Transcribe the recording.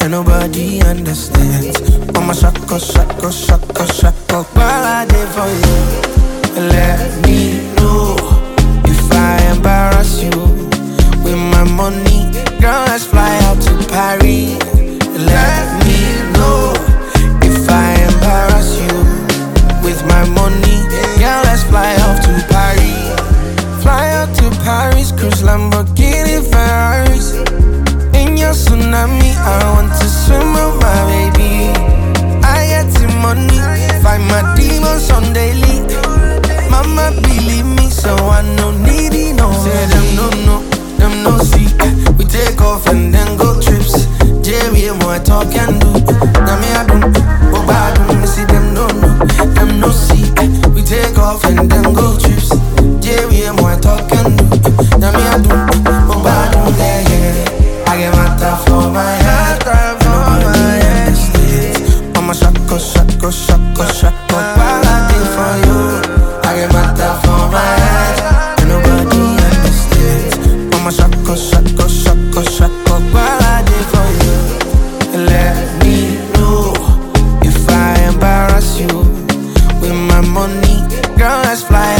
and nobody understands. Mama shako, shako, shako, shako, did for you. Let me know if I embarrass you with my money. Girl, let's fly out to Paris. Let me know if I embarrass you with my money. Girl, let's fly off to Paris. Fly out to Paris, cruise Lamborghini Ferraris. In your tsunami, I want off and then go trips. Jerry, more talk and do. Now me I do, go bad, do see them no no, them no see. We take off and then go trips. Jerry, more talk and do. Now me I do, go bad, do yeah yeah. I get my time for my heart, time for my head. Mama shako shako shako shako, while I'm for you, I get my fly.